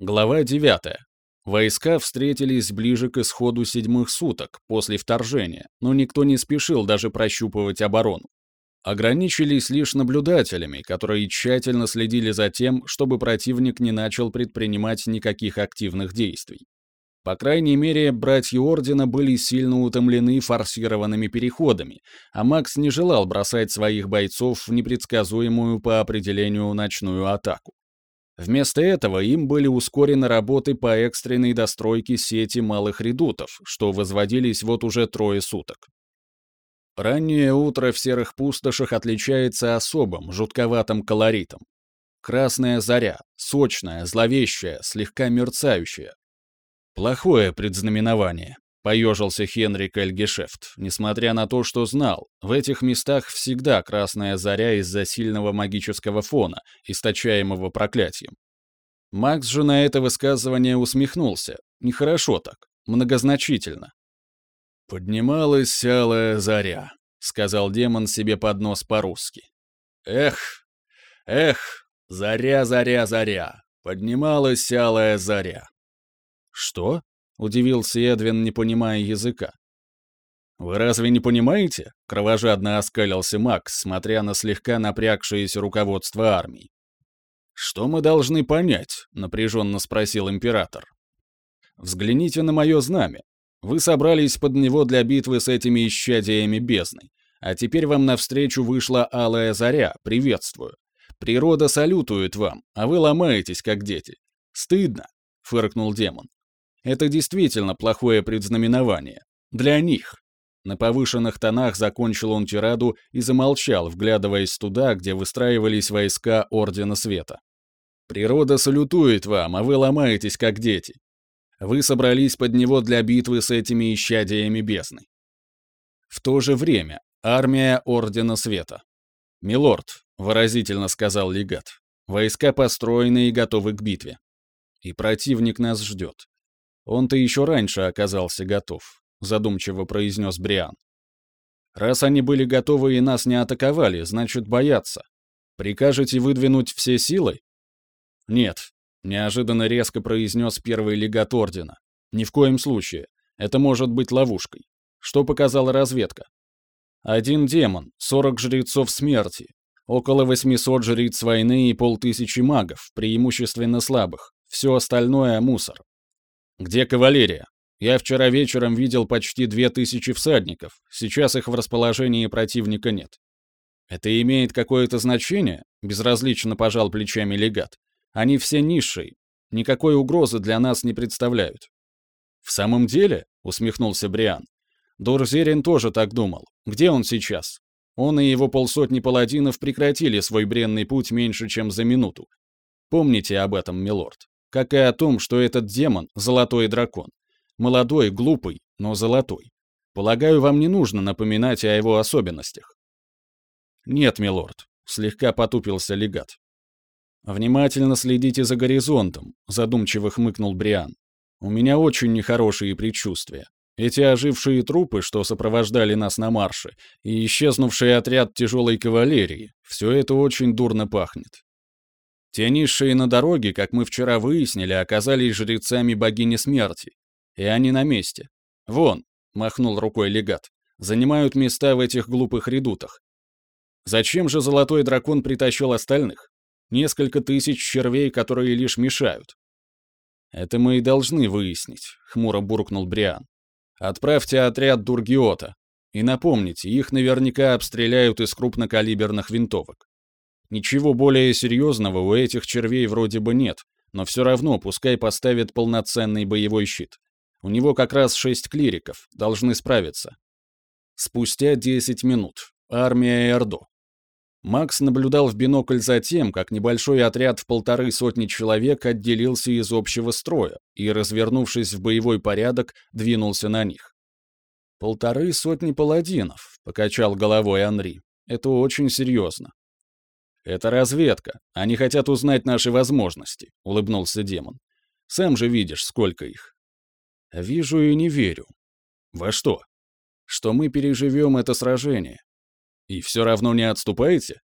Глава 9. Войска встретились ближе к исходу седьмых суток после вторжения, но никто не спешил даже прощупывать оборону. Ограничились лишь наблюдателями, которые тщательно следили за тем, чтобы противник не начал предпринимать никаких активных действий. По крайней мере, братья Ордена были сильно утомлены форсированными переходами, а Макс не желал бросать своих бойцов в непредсказуемую по определению ночную атаку. Вместо этого им были ускорены работы по экстренной достройке сети малых редутов, что возводились вот уже трое суток. Раннее утро в серых пустошах отличается особым, жутковатым колоритом. Красная заря, сочная, зловещая, слегка мерцающая. Плохое предзнаменование. Поежился Хенрик Эльгешефт, несмотря на то, что знал, в этих местах всегда красная заря из-за сильного магического фона, источаемого проклятием. Макс же на это высказывание усмехнулся. Нехорошо так, многозначительно. «Поднималась алая заря», — сказал демон себе под нос по-русски. «Эх, эх, заря, заря, заря, поднималась алая заря». «Что?» — удивился Эдвин, не понимая языка. «Вы разве не понимаете?» — кровожадно оскалился Макс, смотря на слегка напрягшееся руководство армии. «Что мы должны понять?» — напряженно спросил император. «Взгляните на мое знамя. Вы собрались под него для битвы с этими исчадиями бездны, а теперь вам навстречу вышла алая заря, приветствую. Природа салютует вам, а вы ломаетесь, как дети. Стыдно!» — фыркнул демон. Это действительно плохое предзнаменование. Для них. На повышенных тонах закончил он тираду и замолчал, вглядываясь туда, где выстраивались войска Ордена Света. «Природа салютует вам, а вы ломаетесь, как дети. Вы собрались под него для битвы с этими исчадиями бездны. В то же время армия Ордена Света. «Милорд», — выразительно сказал легат, — «войска построены и готовы к битве. И противник нас ждет. Он-то еще раньше оказался готов, задумчиво произнес Бриан. Раз они были готовы и нас не атаковали, значит боятся. Прикажете выдвинуть все силы? Нет, неожиданно резко произнес первый легат Ордена. Ни в коем случае. Это может быть ловушкой. Что показала разведка? Один демон, 40 жрецов смерти, около 800 жриц войны и полтысячи магов, преимущественно слабых. Все остальное — мусор. «Где кавалерия? Я вчера вечером видел почти две тысячи всадников, сейчас их в расположении противника нет». «Это имеет какое-то значение?» — безразлично пожал плечами легат. «Они все низшие, никакой угрозы для нас не представляют». «В самом деле?» — усмехнулся Бриан. Дорзерин тоже так думал. Где он сейчас? Он и его полсотни паладинов прекратили свой бренный путь меньше, чем за минуту. Помните об этом, милорд как и о том, что этот демон — золотой дракон. Молодой, глупый, но золотой. Полагаю, вам не нужно напоминать о его особенностях. Нет, милорд, слегка потупился легат. Внимательно следите за горизонтом, задумчиво хмыкнул Бриан. У меня очень нехорошие предчувствия. Эти ожившие трупы, что сопровождали нас на марше, и исчезнувший отряд тяжелой кавалерии, все это очень дурно пахнет. Те низшие на дороге, как мы вчера выяснили, оказались жрецами богини смерти. И они на месте. Вон, махнул рукой легат, занимают места в этих глупых редутах. Зачем же золотой дракон притащил остальных? Несколько тысяч червей, которые лишь мешают. Это мы и должны выяснить, хмуро буркнул Бриан. Отправьте отряд Дургиота. И напомните, их наверняка обстреляют из крупнокалиберных винтовок. Ничего более серьезного у этих червей вроде бы нет, но все равно пускай поставят полноценный боевой щит. У него как раз шесть клириков, должны справиться. Спустя 10 минут. Армия Эрдо. Макс наблюдал в бинокль за тем, как небольшой отряд в полторы сотни человек отделился из общего строя и, развернувшись в боевой порядок, двинулся на них. «Полторы сотни паладинов», — покачал головой Анри. «Это очень серьезно. «Это разведка. Они хотят узнать наши возможности», — улыбнулся демон. «Сам же видишь, сколько их». «Вижу и не верю». «Во что?» «Что мы переживем это сражение». «И все равно не отступаете?»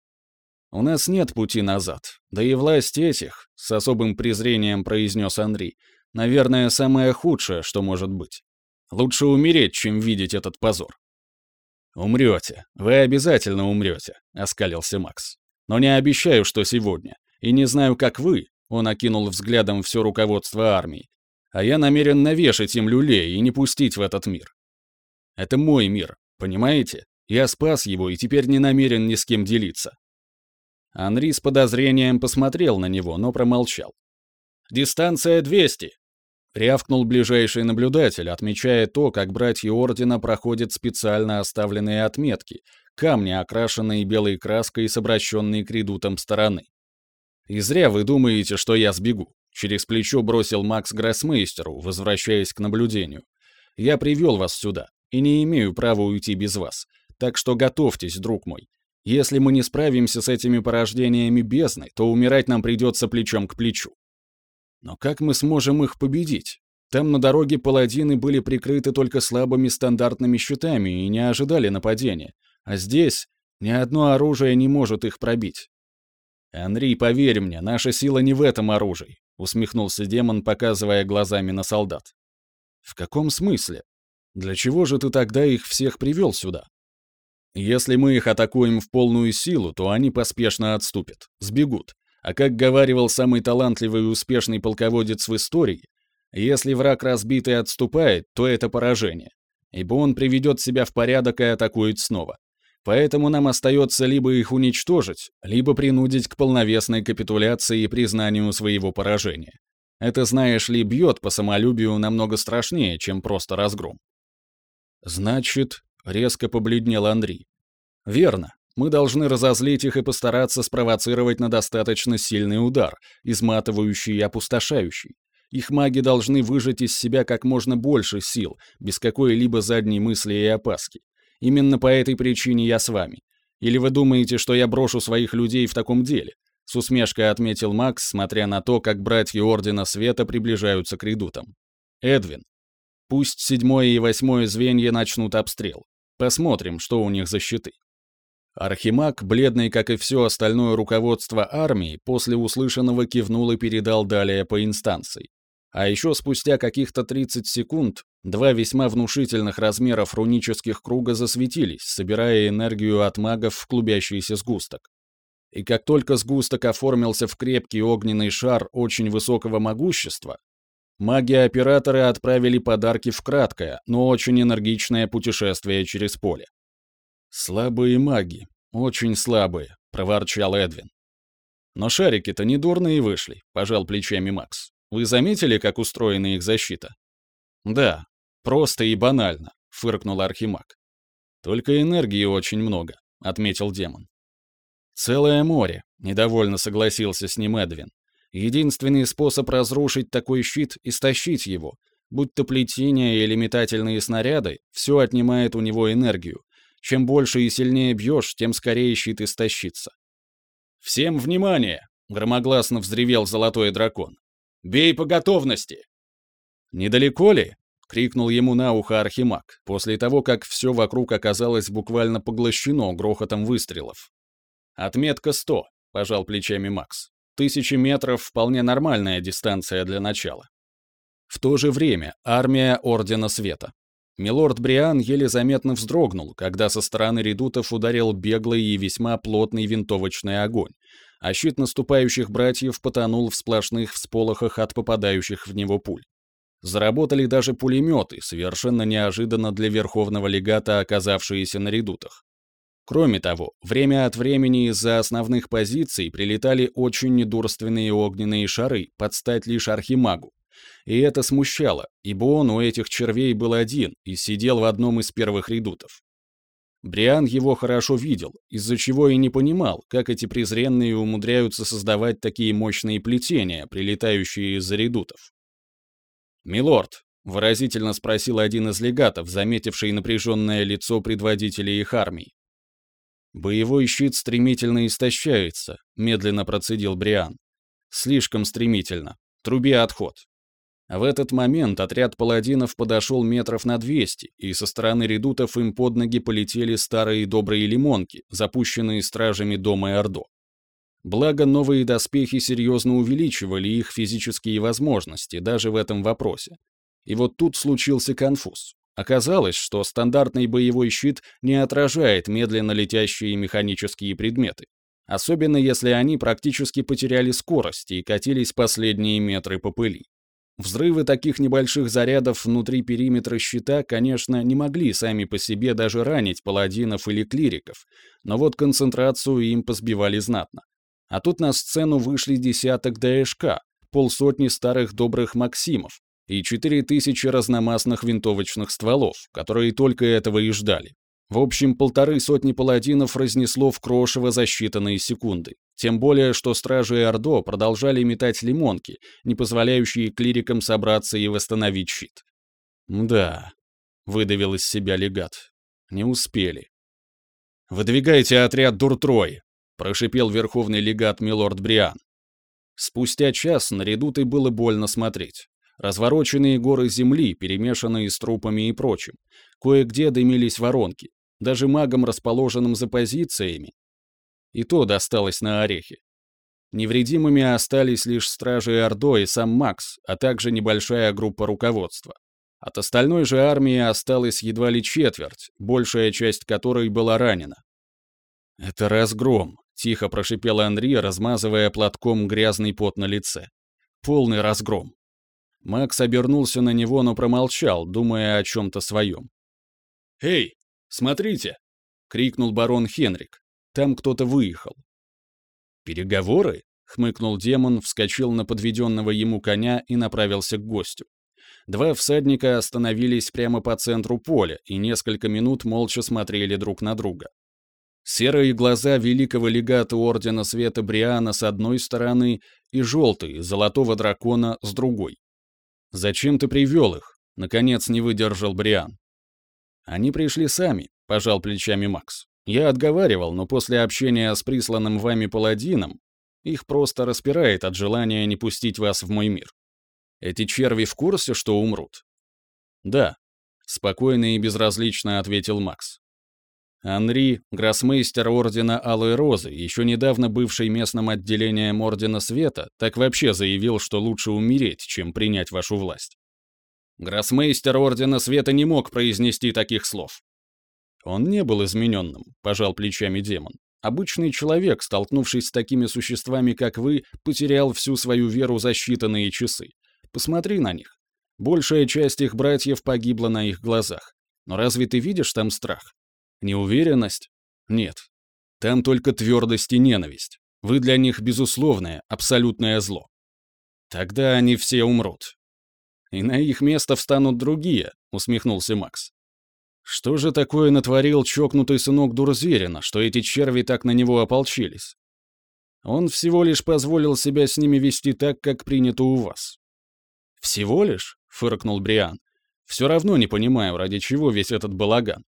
У нас нет пути назад. Да и власть этих, с особым презрением произнес Андрей, наверное, самое худшее, что может быть. Лучше умереть, чем видеть этот позор. «Умрете. Вы обязательно умрете», — оскалился Макс. «Но не обещаю, что сегодня. И не знаю, как вы», — он окинул взглядом все руководство армии, «а я намерен навешать им люлей и не пустить в этот мир. Это мой мир, понимаете? Я спас его и теперь не намерен ни с кем делиться». Анри с подозрением посмотрел на него, но промолчал. «Дистанция 200!» Рявкнул ближайший наблюдатель, отмечая то, как братья Ордена проходят специально оставленные отметки, камни, окрашенные белой краской с обращенной к редутам стороны. «И зря вы думаете, что я сбегу», — через плечо бросил Макс Гроссмейстеру, возвращаясь к наблюдению. «Я привел вас сюда, и не имею права уйти без вас, так что готовьтесь, друг мой. Если мы не справимся с этими порождениями бездны, то умирать нам придется плечом к плечу». Но как мы сможем их победить? Там на дороге паладины были прикрыты только слабыми стандартными щитами и не ожидали нападения. А здесь ни одно оружие не может их пробить. «Анри, поверь мне, наша сила не в этом оружии», — усмехнулся демон, показывая глазами на солдат. «В каком смысле? Для чего же ты тогда их всех привел сюда?» «Если мы их атакуем в полную силу, то они поспешно отступят, сбегут, а как говаривал самый талантливый и успешный полководец в истории, если враг разбит и отступает, то это поражение, ибо он приведет себя в порядок и атакует снова. Поэтому нам остается либо их уничтожить, либо принудить к полновесной капитуляции и признанию своего поражения. Это, знаешь ли, бьет по самолюбию намного страшнее, чем просто разгром. Значит, резко побледнел Андрей. Верно. Мы должны разозлить их и постараться спровоцировать на достаточно сильный удар, изматывающий и опустошающий. Их маги должны выжать из себя как можно больше сил, без какой-либо задней мысли и опаски. Именно по этой причине я с вами. Или вы думаете, что я брошу своих людей в таком деле?» С усмешкой отметил Макс, смотря на то, как братья Ордена Света приближаются к редутам. «Эдвин, пусть седьмое и восьмое звенья начнут обстрел. Посмотрим, что у них за щиты». Архимаг, бледный, как и все остальное руководство армии, после услышанного кивнул и передал далее по инстанции. А еще спустя каких-то 30 секунд два весьма внушительных размеров рунических круга засветились, собирая энергию от магов в клубящийся сгусток. И как только сгусток оформился в крепкий огненный шар очень высокого могущества, маги-операторы отправили подарки в краткое, но очень энергичное путешествие через поле. «Слабые маги, очень слабые», — проворчал Эдвин. «Но шарики-то не дурные вышли», — пожал плечами Макс. «Вы заметили, как устроена их защита?» «Да, просто и банально», — фыркнул Архимаг. «Только энергии очень много», — отметил демон. «Целое море», — недовольно согласился с ним Эдвин. «Единственный способ разрушить такой щит — истощить его. Будь то плетение или метательные снаряды, все отнимает у него энергию, чем больше и сильнее бьешь, тем скорее щит истощится. «Всем внимание!» — громогласно взревел золотой дракон. «Бей по готовности!» «Недалеко ли?» — крикнул ему на ухо Архимаг, после того, как все вокруг оказалось буквально поглощено грохотом выстрелов. «Отметка 100», — пожал плечами Макс. «Тысячи метров — вполне нормальная дистанция для начала». В то же время армия Ордена Света. Милорд Бриан еле заметно вздрогнул, когда со стороны редутов ударил беглый и весьма плотный винтовочный огонь, а щит наступающих братьев потонул в сплошных всполохах от попадающих в него пуль. Заработали даже пулеметы, совершенно неожиданно для верховного легата, оказавшиеся на редутах. Кроме того, время от времени из-за основных позиций прилетали очень недурственные огненные шары под стать лишь архимагу, и это смущало, ибо он у этих червей был один и сидел в одном из первых редутов. Бриан его хорошо видел, из-за чего и не понимал, как эти презренные умудряются создавать такие мощные плетения, прилетающие из-за редутов. «Милорд», — выразительно спросил один из легатов, заметивший напряженное лицо предводителя их армий. «Боевой щит стремительно истощается», — медленно процедил Бриан. «Слишком стремительно. Труби отход». В этот момент отряд паладинов подошел метров на 200, и со стороны редутов им под ноги полетели старые добрые лимонки, запущенные стражами дома Ордо. Благо, новые доспехи серьезно увеличивали их физические возможности даже в этом вопросе. И вот тут случился конфуз. Оказалось, что стандартный боевой щит не отражает медленно летящие механические предметы, особенно если они практически потеряли скорость и катились последние метры по пыли. Взрывы таких небольших зарядов внутри периметра щита, конечно, не могли сами по себе даже ранить паладинов или клириков, но вот концентрацию им позбивали знатно. А тут на сцену вышли десяток ДШК, полсотни старых добрых Максимов и четыре тысячи разномастных винтовочных стволов, которые только этого и ждали. В общем, полторы сотни паладинов разнесло в крошево за считанные секунды. Тем более, что стражи Ордо продолжали метать лимонки, не позволяющие клирикам собраться и восстановить щит. «Да», — выдавил из себя легат, — «не успели». «Выдвигайте отряд Дуртрой», — прошипел верховный легат Милорд Бриан. Спустя час на редуты было больно смотреть. Развороченные горы земли, перемешанные с трупами и прочим. Кое-где дымились воронки. Даже магам, расположенным за позициями, и то досталось на орехи. Невредимыми остались лишь стражи Ордо и сам Макс, а также небольшая группа руководства. От остальной же армии осталась едва ли четверть, большая часть которой была ранена. «Это разгром», — тихо прошипел Анри, размазывая платком грязный пот на лице. «Полный разгром». Макс обернулся на него, но промолчал, думая о чем-то своем. «Эй, смотрите!» — крикнул барон Хенрик. Там кто-то выехал. «Переговоры?» — хмыкнул демон, вскочил на подведенного ему коня и направился к гостю. Два всадника остановились прямо по центру поля и несколько минут молча смотрели друг на друга. Серые глаза великого легата Ордена Света Бриана с одной стороны и желтые, золотого дракона с другой. «Зачем ты привел их?» — наконец не выдержал Бриан. «Они пришли сами», — пожал плечами Макс. Я отговаривал, но после общения с присланным вами паладином их просто распирает от желания не пустить вас в мой мир. Эти черви в курсе, что умрут? Да, спокойно и безразлично ответил Макс. Анри, гроссмейстер Ордена Алой Розы, еще недавно бывший местным отделением Ордена Света, так вообще заявил, что лучше умереть, чем принять вашу власть. Гроссмейстер Ордена Света не мог произнести таких слов. Он не был измененным, пожал плечами демон. Обычный человек, столкнувшись с такими существами, как вы, потерял всю свою веру за считанные часы. Посмотри на них. Большая часть их братьев погибла на их глазах. Но разве ты видишь там страх? Неуверенность? Нет. Там только твердость и ненависть. Вы для них безусловное, абсолютное зло. Тогда они все умрут. И на их место встанут другие, усмехнулся Макс. Что же такое натворил чокнутый сынок Дурзерина, что эти черви так на него ополчились? Он всего лишь позволил себя с ними вести так, как принято у вас. «Всего лишь?» — фыркнул Бриан. «Все равно не понимаю, ради чего весь этот балаган».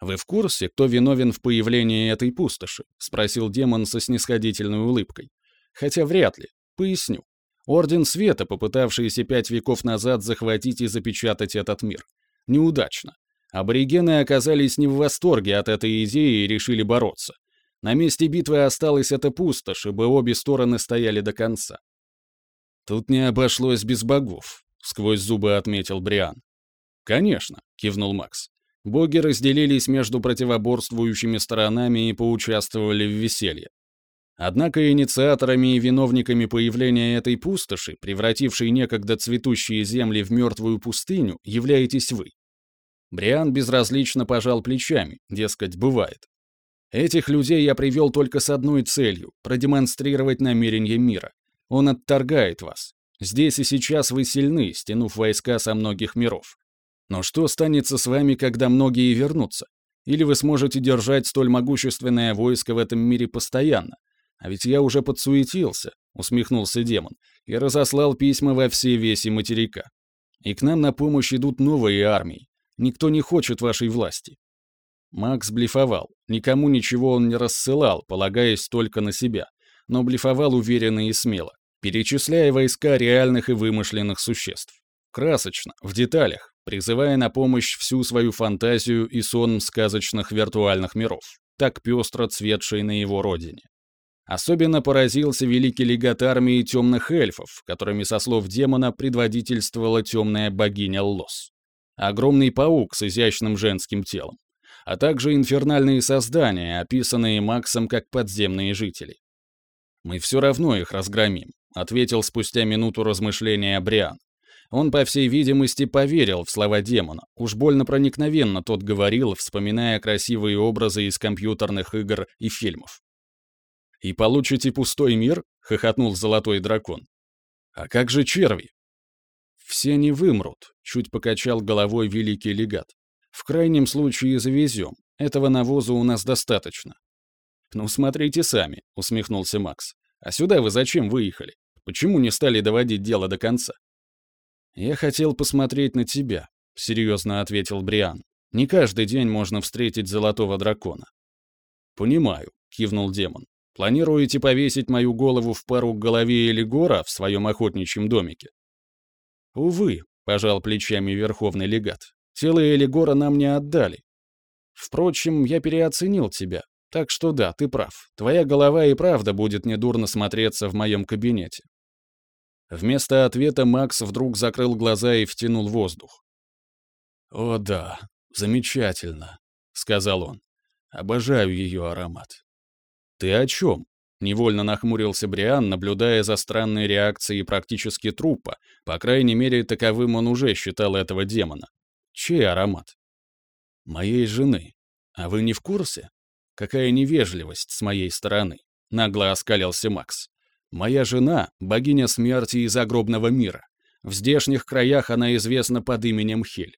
«Вы в курсе, кто виновен в появлении этой пустоши?» — спросил демон со снисходительной улыбкой. «Хотя вряд ли. Поясню. Орден Света, попытавшийся пять веков назад захватить и запечатать этот мир. Неудачно. Аборигены оказались не в восторге от этой идеи и решили бороться. На месте битвы осталась эта пустошь, ибо обе стороны стояли до конца. «Тут не обошлось без богов», — сквозь зубы отметил Бриан. «Конечно», — кивнул Макс. Боги разделились между противоборствующими сторонами и поучаствовали в веселье. Однако инициаторами и виновниками появления этой пустоши, превратившей некогда цветущие земли в мертвую пустыню, являетесь вы. Бриан безразлично пожал плечами, дескать, бывает. Этих людей я привел только с одной целью — продемонстрировать намерение мира. Он отторгает вас. Здесь и сейчас вы сильны, стянув войска со многих миров. Но что станется с вами, когда многие вернутся? Или вы сможете держать столь могущественное войско в этом мире постоянно? А ведь я уже подсуетился, усмехнулся демон, и разослал письма во все веси материка. И к нам на помощь идут новые армии. Никто не хочет вашей власти». Макс блефовал. Никому ничего он не рассылал, полагаясь только на себя, но блефовал уверенно и смело, перечисляя войска реальных и вымышленных существ. Красочно, в деталях, призывая на помощь всю свою фантазию и сон сказочных виртуальных миров, так пестро цветшей на его родине. Особенно поразился великий легат армии темных эльфов, которыми, со слов демона, предводительствовала темная богиня Лос. Огромный паук с изящным женским телом, а также инфернальные создания, описанные Максом как подземные жители. «Мы все равно их разгромим», — ответил спустя минуту размышления Бриан. Он, по всей видимости, поверил в слова демона. Уж больно проникновенно тот говорил, вспоминая красивые образы из компьютерных игр и фильмов. «И получите пустой мир?» — хохотнул золотой дракон. «А как же черви?» «Все не вымрут», — чуть покачал головой великий легат. «В крайнем случае завезем. Этого навоза у нас достаточно». «Ну, смотрите сами», — усмехнулся Макс. «А сюда вы зачем выехали? Почему не стали доводить дело до конца?» «Я хотел посмотреть на тебя», — серьезно ответил Бриан. «Не каждый день можно встретить золотого дракона». «Понимаю», — кивнул демон. «Планируете повесить мою голову в пару к голове Элигора в своем охотничьем домике?» «Увы», — пожал плечами верховный легат. «Тело Элигора нам не отдали. Впрочем, я переоценил тебя, так что да, ты прав. Твоя голова и правда будет недурно смотреться в моем кабинете. Вместо ответа Макс вдруг закрыл глаза и втянул воздух. «О да, замечательно», — сказал он. «Обожаю ее аромат». «Ты о чем?» — невольно нахмурился Бриан, наблюдая за странной реакцией практически трупа, по крайней мере, таковым он уже считал этого демона. «Чей аромат?» «Моей жены. А вы не в курсе? Какая невежливость с моей стороны», — нагло оскалился Макс. Моя жена — богиня смерти и загробного мира. В здешних краях она известна под именем Хель.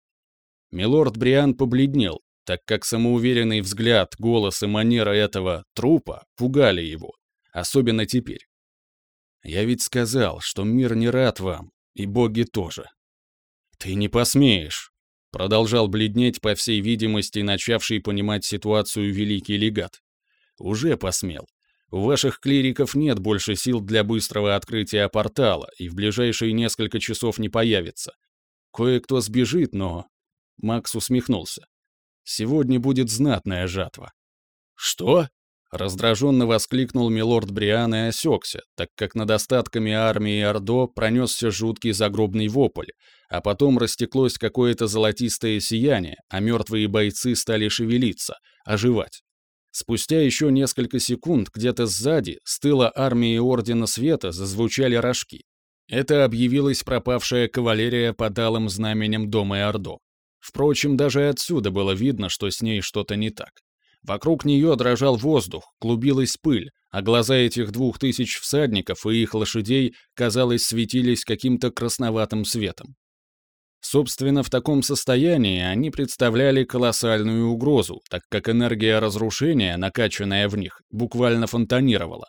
Милорд Бриан побледнел, так как самоуверенный взгляд, голос и манера этого трупа пугали его, особенно теперь. «Я ведь сказал, что мир не рад вам, и боги тоже». «Ты не посмеешь», — продолжал бледнеть, по всей видимости, начавший понимать ситуацию великий легат. «Уже посмел. У ваших клириков нет больше сил для быстрого открытия портала, и в ближайшие несколько часов не появится. Кое-кто сбежит, но...» Макс усмехнулся. «Сегодня будет знатная жатва». «Что?» — раздраженно воскликнул милорд Бриан и осекся, так как над остатками армии Ордо пронесся жуткий загробный вопль, а потом растеклось какое-то золотистое сияние, а мертвые бойцы стали шевелиться, оживать. Спустя еще несколько секунд где-то сзади, с тыла армии Ордена Света, зазвучали рожки. Это объявилась пропавшая кавалерия под алым знаменем Дома Ордо. Впрочем, даже отсюда было видно, что с ней что-то не так. Вокруг нее дрожал воздух, клубилась пыль, а глаза этих двух тысяч всадников и их лошадей, казалось, светились каким-то красноватым светом. Собственно, в таком состоянии они представляли колоссальную угрозу, так как энергия разрушения, накачанная в них, буквально фонтанировала.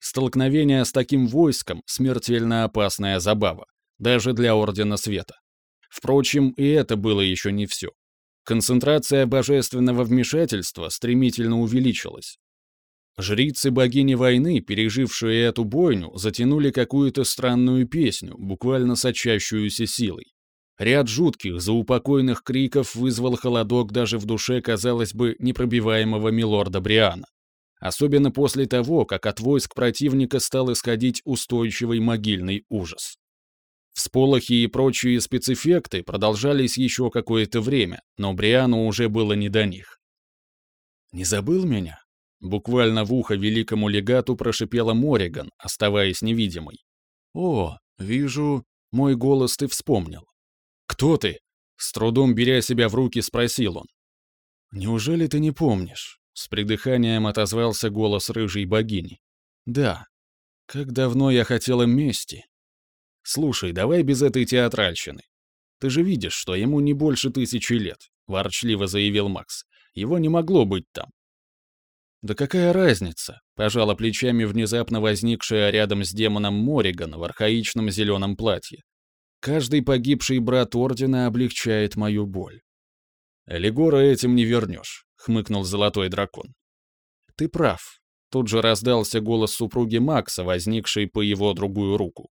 Столкновение с таким войском — смертельно опасная забава, даже для Ордена Света. Впрочем, и это было еще не все. Концентрация божественного вмешательства стремительно увеличилась. Жрицы богини войны, пережившие эту бойню, затянули какую-то странную песню, буквально сочащуюся силой. Ряд жутких, заупокойных криков вызвал холодок даже в душе, казалось бы, непробиваемого милорда Бриана. Особенно после того, как от войск противника стал исходить устойчивый могильный ужас. Всполохи и прочие спецэффекты продолжались еще какое-то время, но Бриану уже было не до них. «Не забыл меня?» Буквально в ухо великому легату прошипела Мориган, оставаясь невидимой. «О, вижу, мой голос ты вспомнил. «Кто ты?» — с трудом беря себя в руки, спросил он. «Неужели ты не помнишь?» — с придыханием отозвался голос рыжей богини. «Да. Как давно я хотела мести. Слушай, давай без этой театральщины. Ты же видишь, что ему не больше тысячи лет», — ворчливо заявил Макс. «Его не могло быть там». «Да какая разница?» — пожала плечами внезапно возникшая рядом с демоном Мориган в архаичном зеленом платье. Каждый погибший брат Ордена облегчает мою боль. «Элигора этим не вернешь», — хмыкнул Золотой Дракон. «Ты прав», — тут же раздался голос супруги Макса, возникшей по его другую руку.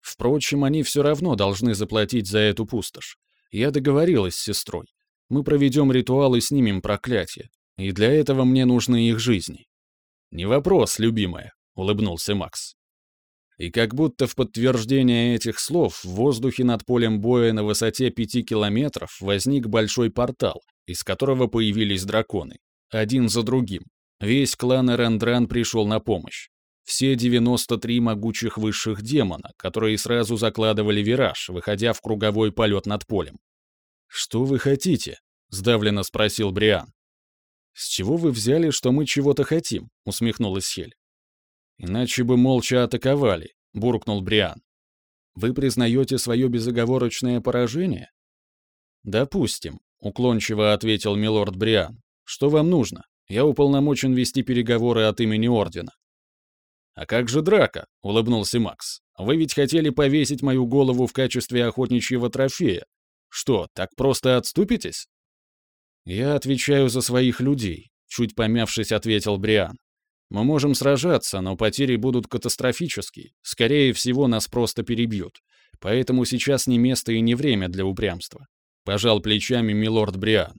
«Впрочем, они все равно должны заплатить за эту пустошь. Я договорилась с сестрой. Мы проведем ритуал и снимем проклятие, и для этого мне нужны их жизни». «Не вопрос, любимая», — улыбнулся Макс. И как будто в подтверждение этих слов в воздухе над полем боя на высоте пяти километров возник большой портал, из которого появились драконы. Один за другим. Весь клан Эрендран пришел на помощь. Все 93 могучих высших демона, которые сразу закладывали вираж, выходя в круговой полет над полем. «Что вы хотите?» — сдавленно спросил Бриан. «С чего вы взяли, что мы чего-то хотим?» — усмехнулась Хель. «Иначе бы молча атаковали», — буркнул Бриан. «Вы признаете свое безоговорочное поражение?» «Допустим», — уклончиво ответил милорд Бриан. «Что вам нужно? Я уполномочен вести переговоры от имени Ордена». «А как же драка?» — улыбнулся Макс. «Вы ведь хотели повесить мою голову в качестве охотничьего трофея. Что, так просто отступитесь?» «Я отвечаю за своих людей», — чуть помявшись, ответил Бриан. Мы можем сражаться, но потери будут катастрофические. Скорее всего, нас просто перебьют. Поэтому сейчас не место и не время для упрямства. Пожал плечами милорд Бриан.